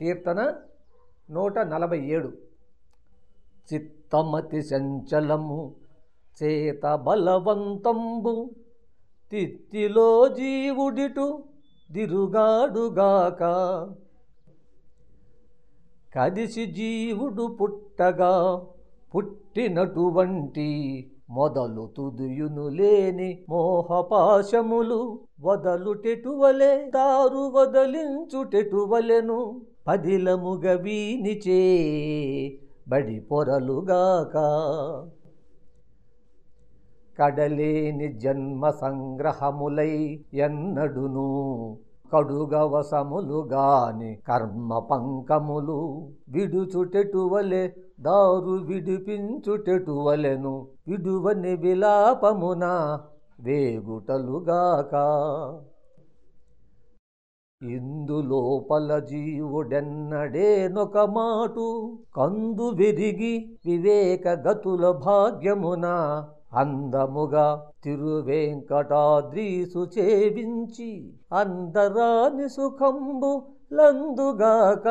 కీర్తన నూట నలభై ఏడు. చిత్తమతి సంచలము చేత బలవంతంబు తిత్తిలో జీవుడిటు దిరుగాడుగాక. కదిసి జీవుడు పుట్టగా పుట్టినటువంటి మొదలు తుదియును లేని మోహపాశములు వదలుటెటువలే దారు వదలించుటెటువలెను పదిలముగ వీనిచే బడి పొరలుగాక. కడలేని జన్మ సంగ్రహములై ఎన్నడును కడుగవసములు గాని కర్మ పంకములు విడుచుటెటువలే దారు విడిపించుటెటువలెను విడువని విలాపమున వేగుటలుగాక. ఇందులోపల జీవుడెన్నడేనొక మాటు కందు విరిగి వివేక గతుల భాగ్యమున అందముగా తిరువేంకటాద్రీసు చేవించి అందరాని సుఖంబు లందుగాక.